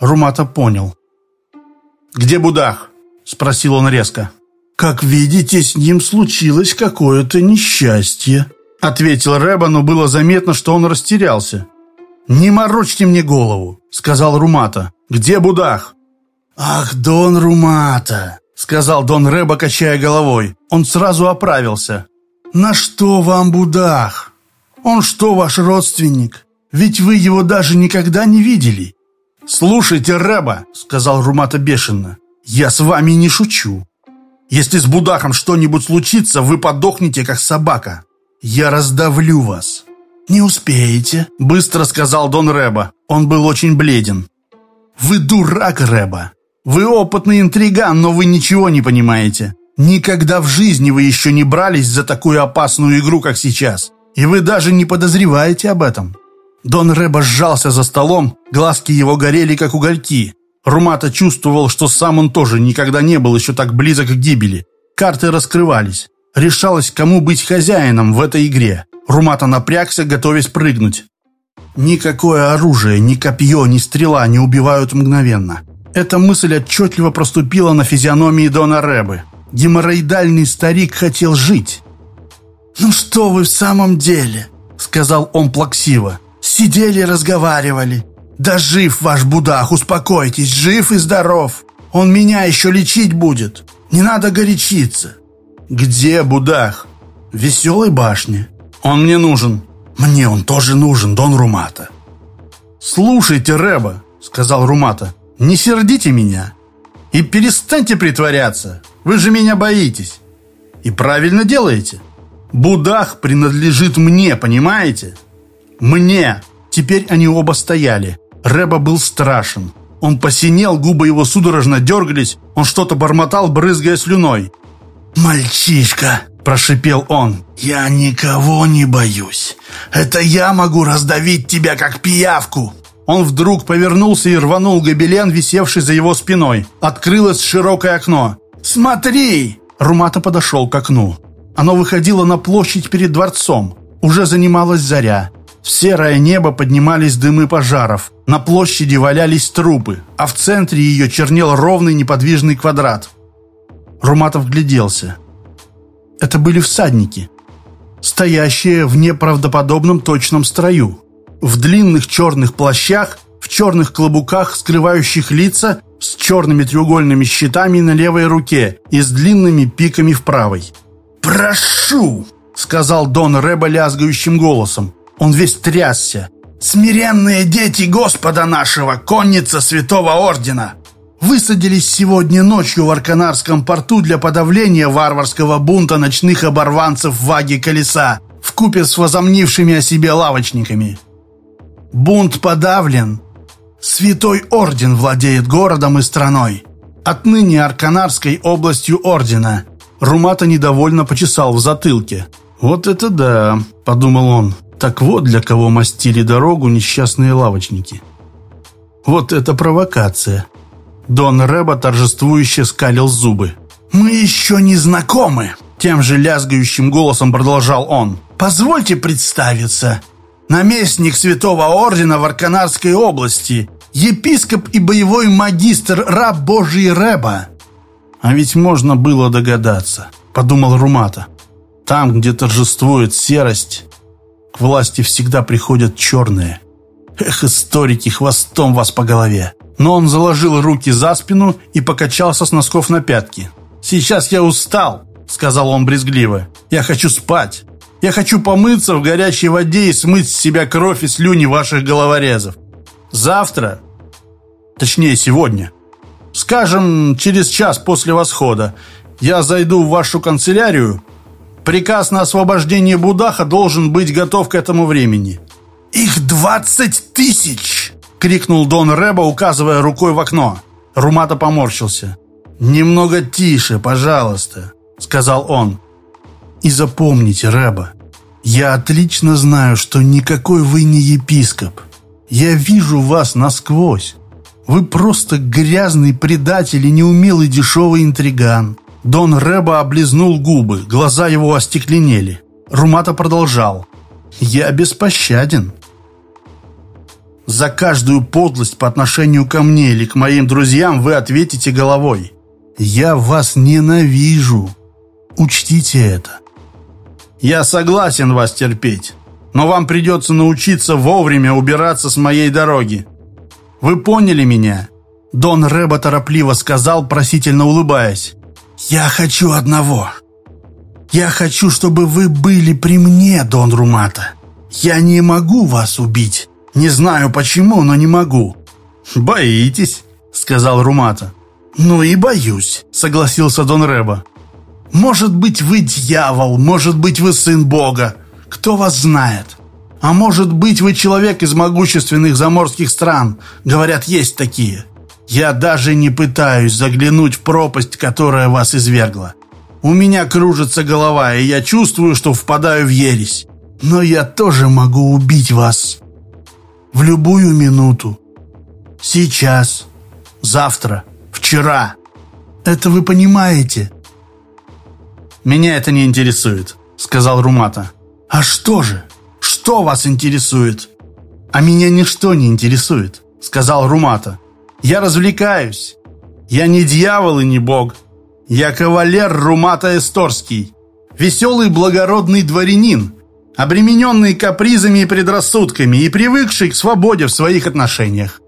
Speaker 1: Румата понял. «Где Будах?» – спросил он резко. «Как видите, с ним случилось какое-то несчастье», – ответил Рэба, но было заметно, что он растерялся. «Не морочьте мне голову», – сказал Румата. «Где Будах?» «Ах, Дон Румата!» сказал Дон Рэба, качая головой. Он сразу оправился. «На что вам, Будах?
Speaker 2: Он что, ваш родственник? Ведь вы его даже никогда не видели.
Speaker 1: «Слушайте, Рэба», — сказал Румата бешено, — «я с вами не шучу. Если с Будахом что-нибудь случится, вы подохнете, как собака. Я раздавлю вас».
Speaker 2: «Не успеете», —
Speaker 1: быстро сказал Дон Рэба. Он был очень бледен. «Вы дурак, Рэба. Вы опытный интриган, но вы ничего не понимаете. Никогда в жизни вы еще не брались за такую опасную игру, как сейчас. И вы даже не подозреваете об этом». Дон Рэба сжался за столом, глазки его горели, как угольки. Румата чувствовал, что сам он тоже никогда не был еще так близок к гибели. Карты раскрывались. Решалось, кому быть хозяином в этой игре. Румата напрягся, готовясь прыгнуть. Никакое оружие, ни копье, ни стрела не убивают мгновенно. Эта мысль отчетливо проступила на физиономии Дона Рэбы. Геморроидальный старик хотел жить.
Speaker 2: «Ну что вы в самом деле?» — сказал он плаксиво. «Сидели, разговаривали. Да жив ваш Будах, успокойтесь, жив и здоров. Он меня еще лечить будет. Не надо горячиться».
Speaker 1: «Где Будах?»
Speaker 2: «В веселой башне».
Speaker 1: «Он мне нужен».
Speaker 2: «Мне он тоже нужен, Дон Румата».
Speaker 1: «Слушайте, Рэба», — сказал Румата, — «не сердите меня. И перестаньте притворяться. Вы же меня боитесь. И правильно делаете. Будах принадлежит мне, понимаете? Мне. Теперь они оба стояли. Рэба был страшен. Он посинел, губы его судорожно дергались. Он что-то бормотал, брызгая слюной.
Speaker 2: «Мальчишка!» – прошипел он. «Я никого не боюсь. Это я могу раздавить тебя, как пиявку!»
Speaker 1: Он вдруг повернулся и рванул гобелен, висевший за его спиной. Открылось широкое окно.
Speaker 2: «Смотри!»
Speaker 1: Румата подошел к окну. Оно выходило на площадь перед дворцом. Уже занималась заря. В серое небо поднимались дымы пожаров. На площади валялись трупы, а в центре ее чернел ровный неподвижный квадрат. Руматов гляделся. Это были всадники, стоящие в неправдоподобном точном строю. В длинных черных плащах, в черных клобуках, скрывающих лица, с черными треугольными щитами на левой руке и с длинными пиками в правой.
Speaker 2: «Прошу!»
Speaker 1: — сказал Дон Рэба лязгающим голосом. Он весь трясся.
Speaker 2: «Смиренные дети Господа нашего, конница Святого Ордена! Высадились сегодня ночью в Арканарском порту для подавления варварского бунта ночных оборванцев в Ваге Колеса, в купе с возомнившими о себе лавочниками. Бунт подавлен. Святой Орден владеет городом и страной. Отныне Арканарской областью Ордена.
Speaker 1: Румата недовольно почесал в затылке. «Вот это да», — подумал он. «Так вот для кого мастили дорогу несчастные лавочники». «Вот это провокация». Дон Рэба торжествующе скалил зубы.
Speaker 2: «Мы еще не знакомы», — тем же лязгающим голосом продолжал он. «Позвольте представиться. Наместник Святого Ордена в Арканарской области, епископ и боевой магистр раб Божий Рэба.
Speaker 1: «А ведь можно было догадаться», — подумал Румата. «Там, где торжествует серость, власти всегда приходят черные. Эх, историки, хвостом вас по голове!» Но он заложил руки за спину и покачался с носков на пятки. «Сейчас я устал», — сказал он брезгливо. «Я хочу спать. Я хочу помыться в горячей воде и смыть с себя кровь и слюни ваших головорезов. Завтра, точнее сегодня, Скажем, через час после восхода я зайду в вашу канцелярию. Приказ на освобождение Будаха должен быть готов к этому времени».
Speaker 2: «Их двадцать тысяч!»
Speaker 1: — крикнул Дон Рэба, указывая рукой в окно. Румата поморщился. «Немного тише, пожалуйста», — сказал он. «И запомните, Рэба, я отлично знаю, что никакой вы не епископ. Я вижу вас насквозь. Вы просто грязный предатель и неумелый дешевый интриган». Дон Рэба облизнул губы, глаза его остекленели. Румата продолжал. «Я беспощаден. За каждую подлость по отношению ко мне или к моим друзьям вы ответите головой. Я вас ненавижу. Учтите это. Я согласен вас терпеть, но вам придется научиться вовремя убираться с моей дороги. Вы поняли меня?» Дон Рэба торопливо сказал, просительно улыбаясь.
Speaker 2: «Я хочу одного. Я хочу, чтобы вы были при мне, Дон Румата. Я не могу вас убить. Не знаю почему, но не могу».
Speaker 1: «Боитесь», — сказал Румата.
Speaker 2: «Ну и боюсь», — согласился Дон Рэба. «Может быть, вы дьявол, может быть, вы сын Бога. Кто вас знает? А может быть, вы человек из могущественных заморских стран. Говорят, есть такие. Я даже не пытаюсь заглянуть в пропасть, которая вас извергла. У меня кружится голова, и я чувствую, что впадаю в ересь. Но я тоже могу убить вас. В любую минуту. Сейчас. Завтра. Вчера. Это вы понимаете?
Speaker 1: «Меня это не интересует», — сказал Румата.
Speaker 2: «А что же? Что вас интересует?»
Speaker 1: «А меня ничто не интересует», — сказал Румата. «Я развлекаюсь. Я не дьявол и не бог. Я кавалер Румата Эсторский, веселый благородный дворянин, обремененный капризами и предрассудками и привыкший к свободе в своих отношениях.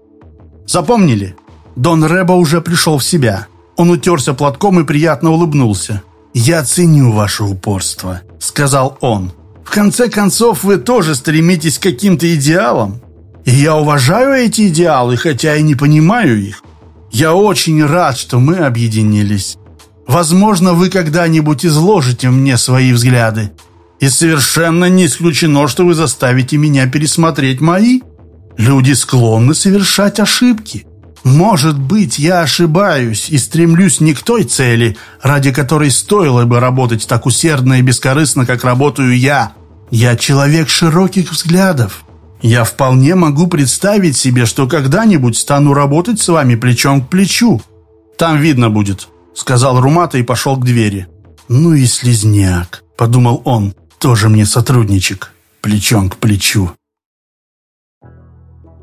Speaker 1: Запомнили? Дон Рэба уже пришел в себя. Он утерся платком и приятно улыбнулся. «Я ценю ваше упорство», — сказал он. «В конце концов, вы тоже стремитесь к каким-то идеалам. И я уважаю эти идеалы, хотя и не понимаю их. Я очень рад, что мы объединились. Возможно, вы когда-нибудь изложите мне свои взгляды. И совершенно не исключено, что вы заставите меня пересмотреть мои. Люди склонны совершать ошибки. Может быть, я ошибаюсь и стремлюсь не к той цели, ради которой стоило бы работать так усердно и бескорыстно, как работаю я. Я человек широких взглядов. Я вполне могу представить себе, что когда-нибудь стану работать с вами плечом к плечу. Там видно будет, — сказал Румата и пошел к двери. «Ну и слезняк», — подумал он, — «тоже мне сотрудничек, плечом к плечу».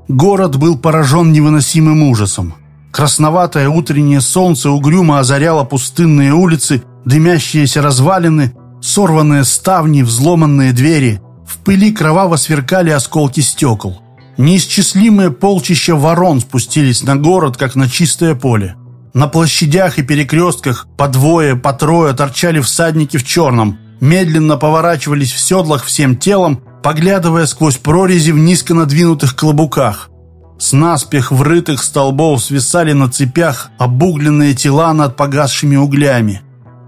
Speaker 1: Город был поражен невыносимым ужасом. Красноватое утреннее солнце угрюмо озаряло пустынные улицы, дымящиеся развалины, сорванные ставни, взломанные двери. В пыли кроваво сверкали осколки стекол. Неисчислимые полчища ворон спустились на город, как на чистое поле. На площадях и перекрестках по двое, по трое торчали всадники в черном, медленно поворачивались в седлах всем телом, поглядывая сквозь прорези в низко надвинутых клобуках. С наспех врытых столбов свисали на цепях обугленные тела над погасшими углями.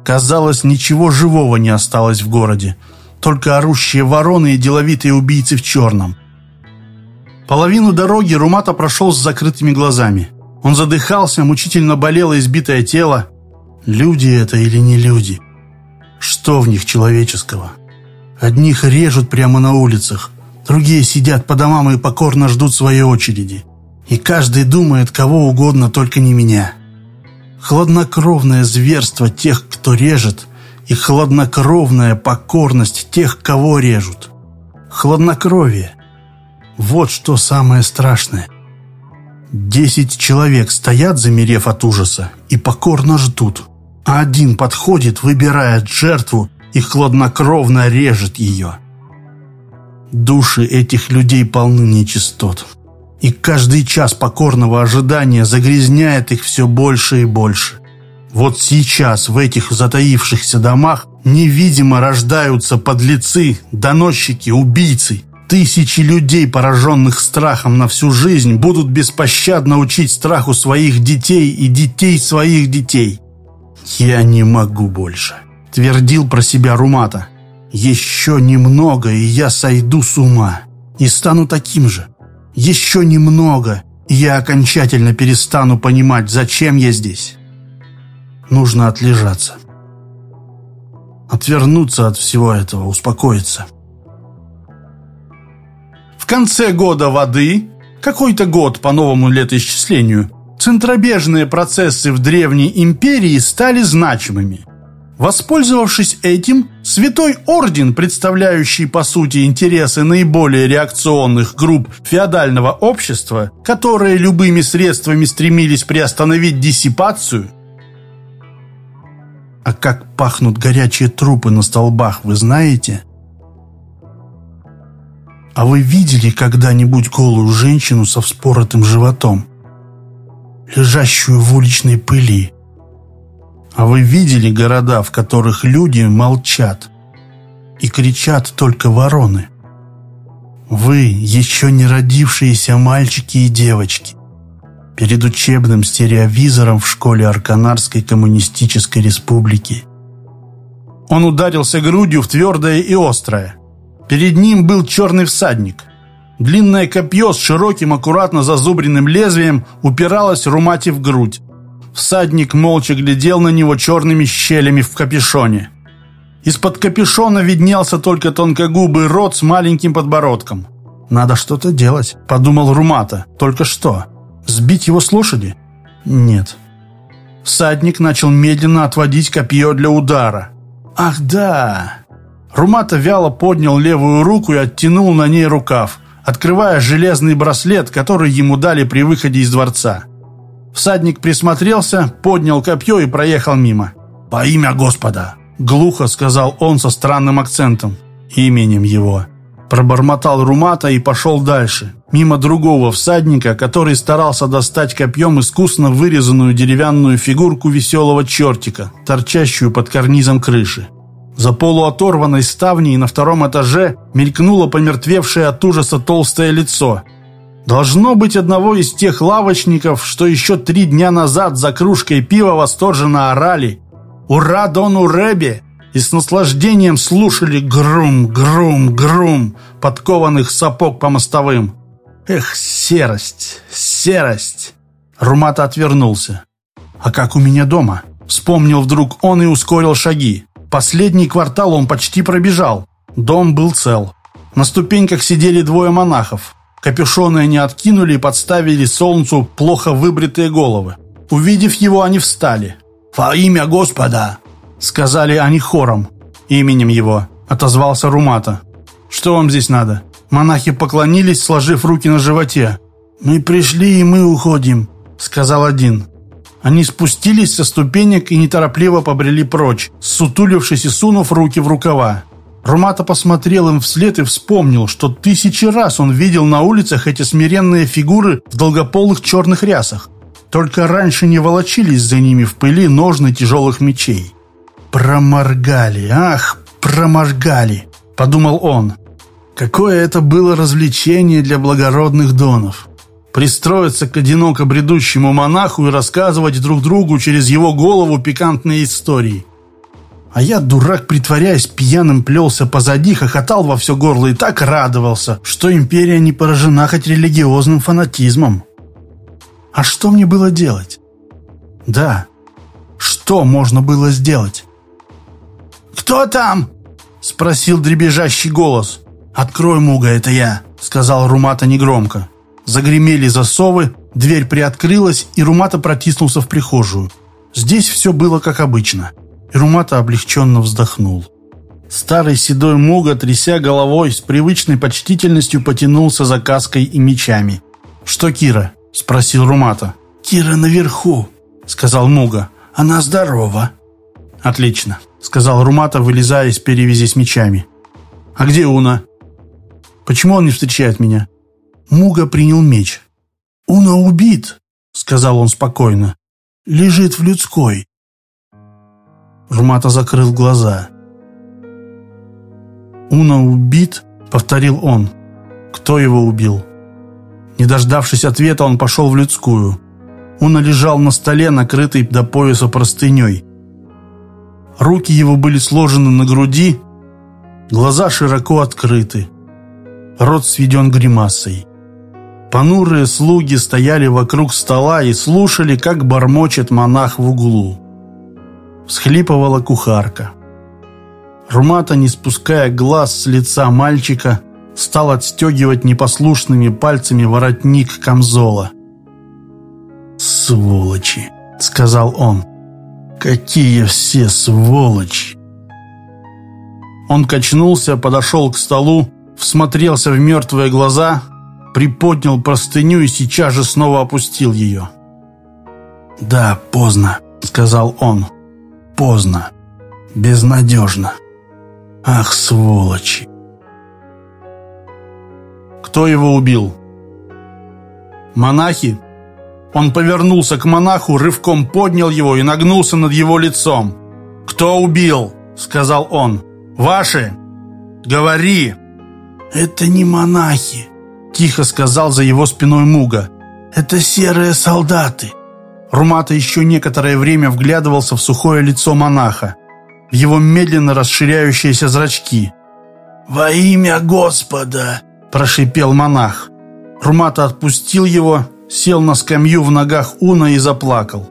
Speaker 1: Казалось, ничего живого не осталось в городе, только орущие вороны и деловитые убийцы в черном. Половину дороги Румата прошел с закрытыми глазами – он задыхался, мучительно болело избитое тело. Люди это или не люди? Что в них человеческого? Одних режут прямо на улицах, другие сидят по домам и покорно ждут своей очереди. И каждый думает кого угодно, только не меня. Хладнокровное зверство тех, кто режет, и хладнокровная покорность тех, кого режут. Хладнокровие. Вот что самое страшное – Десять человек стоят, замерев от ужаса, и покорно ждут. А один подходит, выбирает жертву и хладнокровно режет ее. Души этих людей полны нечистот. И каждый час покорного ожидания загрязняет их все больше и больше. Вот сейчас в этих затаившихся домах невидимо рождаются подлецы, доносчики, убийцы – Тысячи людей, пораженных страхом на всю жизнь, будут беспощадно учить страху своих детей и детей своих детей. «Я не могу больше», — твердил про себя Румата. «Еще немного, и я сойду с ума, и стану таким же. Еще немного, и я окончательно перестану понимать, зачем я здесь. Нужно отлежаться, отвернуться от всего этого, успокоиться» конце года воды, какой-то год по новому летоисчислению, центробежные процессы в Древней Империи стали значимыми. Воспользовавшись этим, Святой Орден, представляющий по сути интересы наиболее реакционных групп феодального общества, которые любыми средствами стремились приостановить диссипацию, а как пахнут горячие трупы на столбах, вы знаете? А вы видели когда-нибудь голую женщину со вспоротым животом, лежащую в уличной пыли? А вы видели города, в которых люди молчат и кричат только вороны? Вы еще не родившиеся мальчики и девочки. Перед учебным стереовизором в школе Арканарской коммунистической республики. Он ударился грудью в твердое и острое. Перед ним был черный всадник. Длинное копье с широким, аккуратно зазубренным лезвием упиралось Румате в грудь. Всадник молча глядел на него черными щелями в капюшоне. Из-под капюшона виднелся только тонкогубый рот с маленьким подбородком. «Надо что-то делать», — подумал Румата. «Только что? Сбить его с лошади? Нет». Всадник начал медленно отводить копье для удара. «Ах, да!» Румата вяло поднял левую руку и оттянул на ней рукав, открывая железный браслет, который ему дали при выходе из дворца. Всадник присмотрелся, поднял копье и проехал мимо. «По имя Господа!» Глухо сказал он со странным акцентом. Именем его. Пробормотал Румата и пошел дальше. Мимо другого всадника, который старался достать копьем искусно вырезанную деревянную фигурку веселого чертика, торчащую под карнизом крыши. За полуоторванной ставней на втором этаже мелькнуло помертвевшее от ужаса толстое лицо. Должно быть одного из тех лавочников, что еще три дня назад за кружкой пива восторженно орали «Ура Дону Рэбе!» и с наслаждением слушали грум, грум, грум подкованных сапог по мостовым. Эх, серость, серость! Румата отвернулся. А как у меня дома? Вспомнил вдруг он и ускорил шаги. Последний квартал он почти пробежал. Дом был цел. На ступеньках сидели двое монахов. Капюшоны они откинули и подставили солнцу плохо выбритые головы. Увидев его, они встали. «Во имя Господа!» Сказали они хором. Именем его отозвался Румата. «Что вам здесь надо?» Монахи поклонились, сложив руки на животе. «Мы пришли, и мы уходим», — сказал один. Они спустились со ступенек и неторопливо побрели прочь, сутулившись и сунув руки в рукава. Румата посмотрел им вслед и вспомнил, что тысячи раз он видел на улицах эти смиренные фигуры в долгополых черных рясах. Только раньше не волочились за ними в пыли ножны тяжелых мечей. «Проморгали, ах, проморгали!» – подумал он. Какое это было развлечение для благородных донов. Пристроиться к одиноко бредущему монаху и рассказывать друг другу через его голову пикантные истории. А я, дурак, притворяясь пьяным, плелся позади, хохотал во все горло и так радовался, что империя не поражена хоть религиозным фанатизмом. А что мне было делать? Да, что можно было сделать? «Кто там?» — спросил дребезжащий голос. «Открой, Муга, это я», — сказал Румата негромко. Загремели засовы, дверь приоткрылась, и Румата протиснулся в прихожую. Здесь все было как обычно. И Румата облегченно вздохнул. Старый седой Муга, тряся головой, с привычной почтительностью потянулся за каской и мечами. «Что Кира?» — спросил Румата. «Кира наверху», — сказал Муга. «Она здорова». «Отлично», — сказал Румата, вылезая из перевязи с мечами. «А где Уна?» «Почему он не встречает меня?» Муга принял меч. «Уна убит», — сказал он спокойно. «Лежит в людской». Румата закрыл глаза. «Уна убит?» — повторил он. «Кто его убил?» Не дождавшись ответа, он пошел в людскую. Уна лежал на столе, накрытый до пояса простыней. Руки его были сложены на груди, глаза широко открыты, рот сведен гримасой. Понурые слуги стояли вокруг стола и слушали, как бормочет монах в углу. Всхлипывала кухарка. Румата, не спуская глаз с лица мальчика, стал отстегивать непослушными пальцами воротник камзола. «Сволочи!» — сказал он. Какие все сволочи! Он качнулся, подошел к столу, всмотрелся в мертвые глаза, приподнял простыню и сейчас же снова опустил ее. «Да, поздно», — сказал он. «Поздно. Безнадежно. Ах, сволочи!» Кто его убил? Монахи? Он повернулся к монаху, рывком поднял его и нагнулся над его лицом. «Кто убил?» — сказал он. «Ваши! Говори!»
Speaker 2: «Это не монахи», —
Speaker 1: тихо сказал за его спиной Муга.
Speaker 2: «Это серые солдаты».
Speaker 1: Румата еще некоторое время вглядывался в сухое лицо монаха, в его медленно расширяющиеся зрачки.
Speaker 2: «Во имя Господа!»
Speaker 1: – прошипел монах. Румата отпустил его, сел на скамью в ногах Уна и заплакал.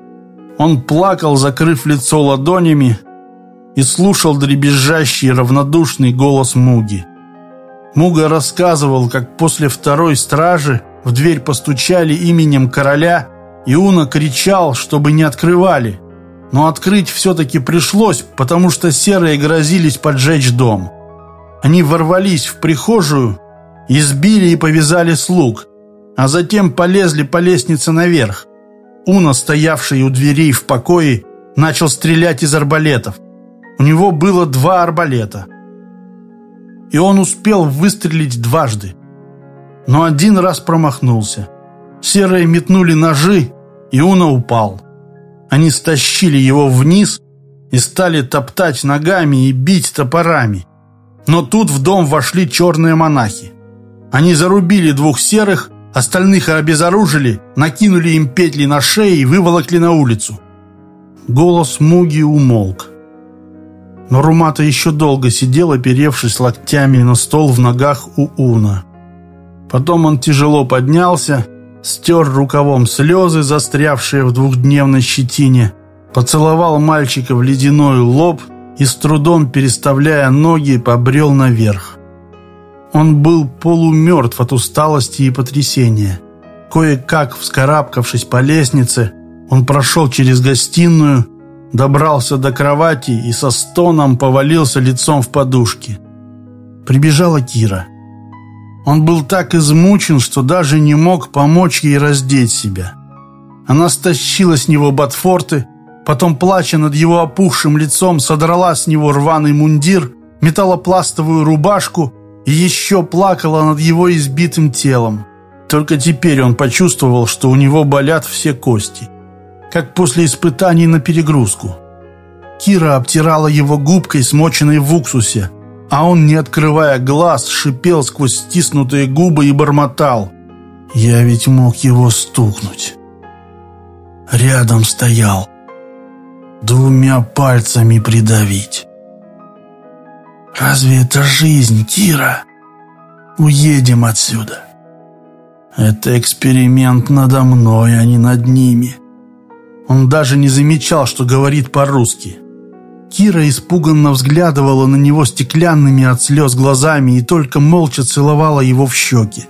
Speaker 1: Он плакал, закрыв лицо ладонями, и слушал дребезжащий равнодушный голос Муги. Муга рассказывал, как после второй стражи в дверь постучали именем короля, и Уна кричал, чтобы не открывали. Но открыть все-таки пришлось, потому что серые грозились поджечь дом. Они ворвались в прихожую, избили и повязали слуг, а затем полезли по лестнице наверх. Уна, стоявший у дверей в покое, начал стрелять из арбалетов. У него было два арбалета. И он успел выстрелить дважды. Но один раз промахнулся. Серые метнули ножи, и Уна упал. Они стащили его вниз и стали топтать ногами и бить топорами. Но тут в дом вошли черные монахи. Они зарубили двух серых, остальных обезоружили, накинули им петли на шеи и выволокли на улицу. Голос Муги умолк. Но Румата еще долго сидел, оперевшись локтями на стол в ногах у Уна. Потом он тяжело поднялся, стер рукавом слезы, застрявшие в двухдневной щетине, поцеловал мальчика в ледяной лоб и с трудом, переставляя ноги, побрел наверх. Он был полумертв от усталости и потрясения. Кое-как, вскарабкавшись по лестнице, он прошел через гостиную, добрался до кровати и со стоном повалился лицом в подушки. Прибежала Кира. Он был так измучен, что даже не мог помочь ей раздеть себя. Она стащила с него ботфорты, потом, плача над его опухшим лицом, содрала с него рваный мундир, металлопластовую рубашку и еще плакала над его избитым телом. Только теперь он почувствовал, что у него болят все кости – как после испытаний на перегрузку. Кира обтирала его губкой, смоченной в уксусе, а он, не открывая глаз, шипел сквозь стиснутые губы и бормотал. «Я ведь мог его стукнуть». Рядом стоял, двумя пальцами придавить. «Разве это жизнь, Кира? Уедем отсюда». «Это эксперимент надо мной, а не над ними». Он даже не замечал, что говорит по-русски. Кира испуганно взглядывала на него стеклянными от слез глазами и только молча целовала его в щеки.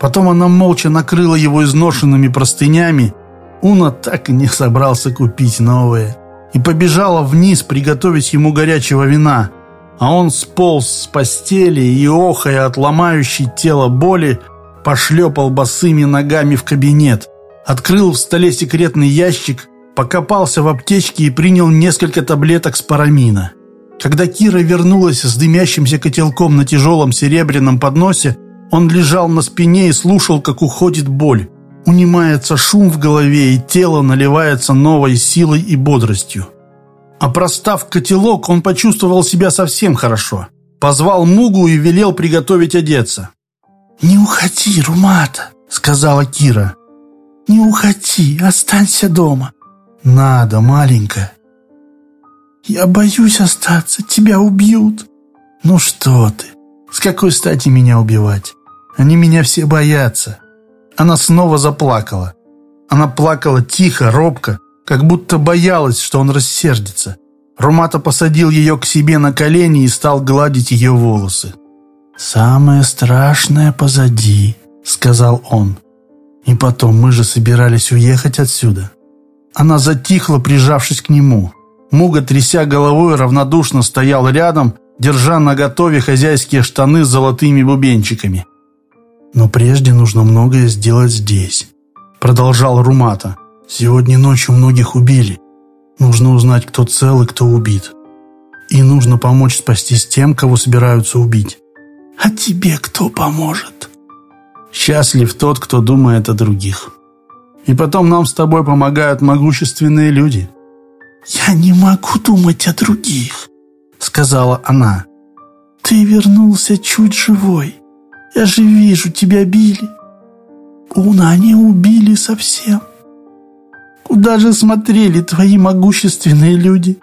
Speaker 1: Потом она молча накрыла его изношенными простынями. Уна так и не собрался купить новые. И побежала вниз приготовить ему горячего вина. А он сполз с постели и, охая от ломающей тело боли, пошлепал босыми ногами в кабинет – открыл в столе секретный ящик, покопался в аптечке и принял несколько таблеток спарамина. Когда Кира вернулась с дымящимся котелком на тяжелом серебряном подносе, он лежал на спине и слушал, как уходит боль. Унимается шум в голове, и тело наливается новой силой и бодростью. Опростав котелок, он почувствовал себя совсем хорошо. Позвал Мугу и велел приготовить одеться.
Speaker 2: «Не уходи, Румата», — сказала Кира. «Не уходи, останься дома».
Speaker 1: «Надо, маленькая».
Speaker 2: «Я боюсь остаться, тебя убьют».
Speaker 1: «Ну что ты? С какой стати меня убивать? Они меня все боятся». Она снова заплакала. Она плакала тихо, робко, как будто боялась, что он рассердится. Румата посадил ее к себе на колени и стал гладить ее волосы. «Самое страшное позади», — сказал он. И потом, мы же собирались уехать отсюда. Она затихла, прижавшись к нему. Муга, тряся головой, равнодушно стоял рядом, держа на готове хозяйские штаны с золотыми бубенчиками. «Но прежде нужно многое сделать здесь», — продолжал Румата. «Сегодня ночью многих убили. Нужно узнать, кто цел и кто убит. И нужно помочь спастись тем, кого собираются убить».
Speaker 2: «А тебе кто поможет?»
Speaker 1: Счастлив тот, кто думает о других. И потом нам с тобой помогают могущественные люди.
Speaker 2: «Я не могу думать о других», — сказала она. «Ты вернулся чуть живой. Я же вижу, тебя били. Уна они убили совсем. Куда же смотрели твои могущественные люди?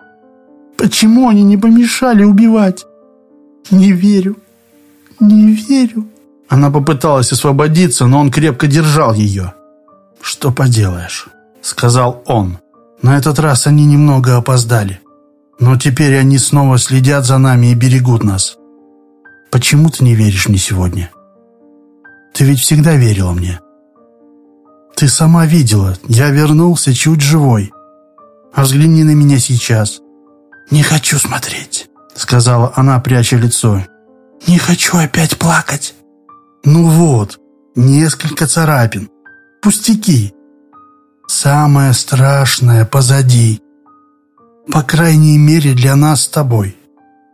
Speaker 2: Почему они не помешали убивать? Не верю, не верю.
Speaker 1: Она попыталась освободиться, но он крепко держал ее.
Speaker 2: «Что поделаешь?» — сказал он. «На этот раз они немного опоздали. Но теперь они снова следят за нами и берегут нас. Почему ты не веришь мне сегодня? Ты ведь всегда верила мне. Ты сама видела, я вернулся чуть живой. А взгляни на меня сейчас. Не хочу смотреть, сказала она, пряча лицо. Не хочу опять плакать. Ну вот, несколько царапин. Пустяки. Самое страшное позади. По крайней мере, для нас с тобой.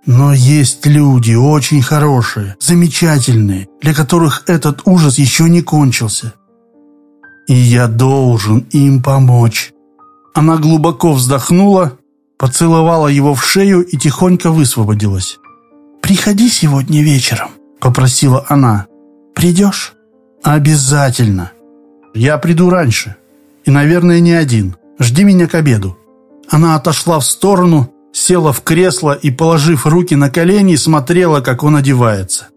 Speaker 2: Но есть люди очень хорошие, замечательные, для которых этот ужас еще не кончился. И я должен им помочь. Она глубоко вздохнула, поцеловала его в шею и тихонько высвободилась. «Приходи сегодня вечером», — попросила она. «Придешь?» «Обязательно. Я приду раньше. И, наверное, не один. Жди меня к обеду». Она отошла в сторону, села в кресло и, положив руки на колени, смотрела, как он одевается.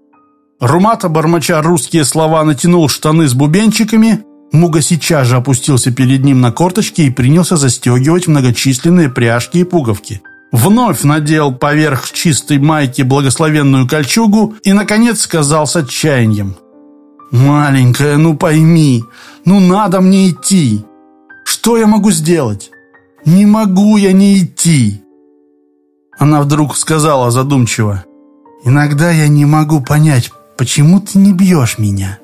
Speaker 2: Румата, бормоча русские слова, натянул штаны с бубенчиками. Муга сейчас же опустился перед ним на корточки и принялся застегивать многочисленные пряжки и пуговки. Вновь надел поверх чистой майки благословенную кольчугу и, наконец, сказал с отчаянием. «Маленькая, ну пойми, ну надо мне идти. Что я могу сделать? Не могу я не идти!» Она вдруг сказала задумчиво. «Иногда я не могу понять, почему ты не бьешь меня?»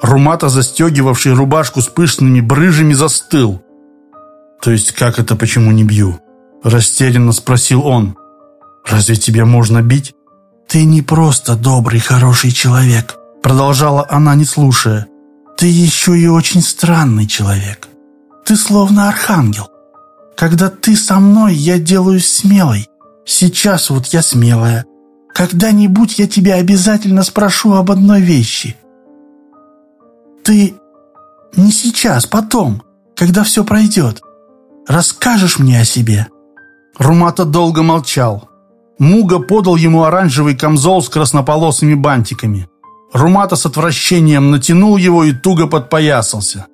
Speaker 2: Румата, застегивавший рубашку с пышными брыжами, застыл. «То есть как это почему не бью?» Растерянно спросил он. «Разве тебя можно бить?» «Ты не просто добрый, хороший человек», продолжала она, не слушая. «Ты еще и очень странный человек. Ты словно архангел. Когда ты со мной, я делаюсь смелой. Сейчас вот я смелая. Когда-нибудь я тебя обязательно спрошу об одной вещи. Ты не сейчас, потом, когда все пройдет. Расскажешь мне о себе?» Румата долго молчал. Муга подал ему оранжевый камзол с краснополосыми бантиками. Румата с отвращением натянул его и туго подпоясался.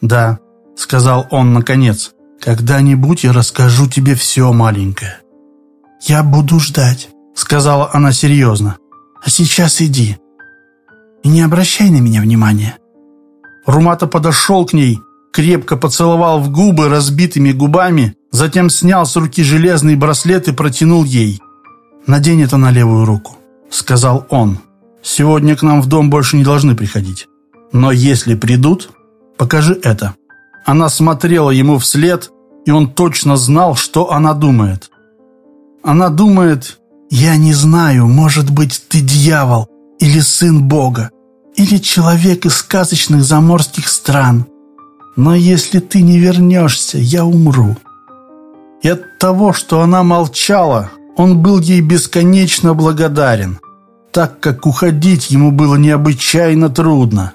Speaker 2: «Да», — сказал он наконец, — «когда-нибудь я расскажу тебе все, маленькое». «Я буду ждать», — сказала она серьезно. «А сейчас иди. И не обращай на меня внимания». Румата подошел к ней, крепко поцеловал в губы разбитыми губами, затем снял с руки железный браслет и протянул ей. «Надень это на левую руку», — сказал он. Сегодня к нам в дом больше не должны приходить. Но если придут, покажи это». Она смотрела ему вслед, и он точно знал, что она думает. Она думает, «Я не знаю, может быть, ты дьявол или сын Бога, или человек из сказочных заморских стран. Но если ты не вернешься, я умру». И от того, что она молчала, он был ей бесконечно благодарен так как уходить ему было необычайно трудно.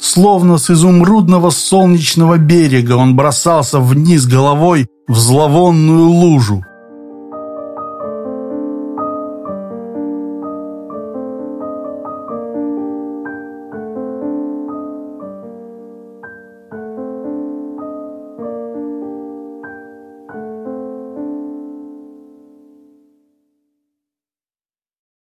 Speaker 2: Словно с изумрудного солнечного берега он бросался вниз головой в зловонную лужу.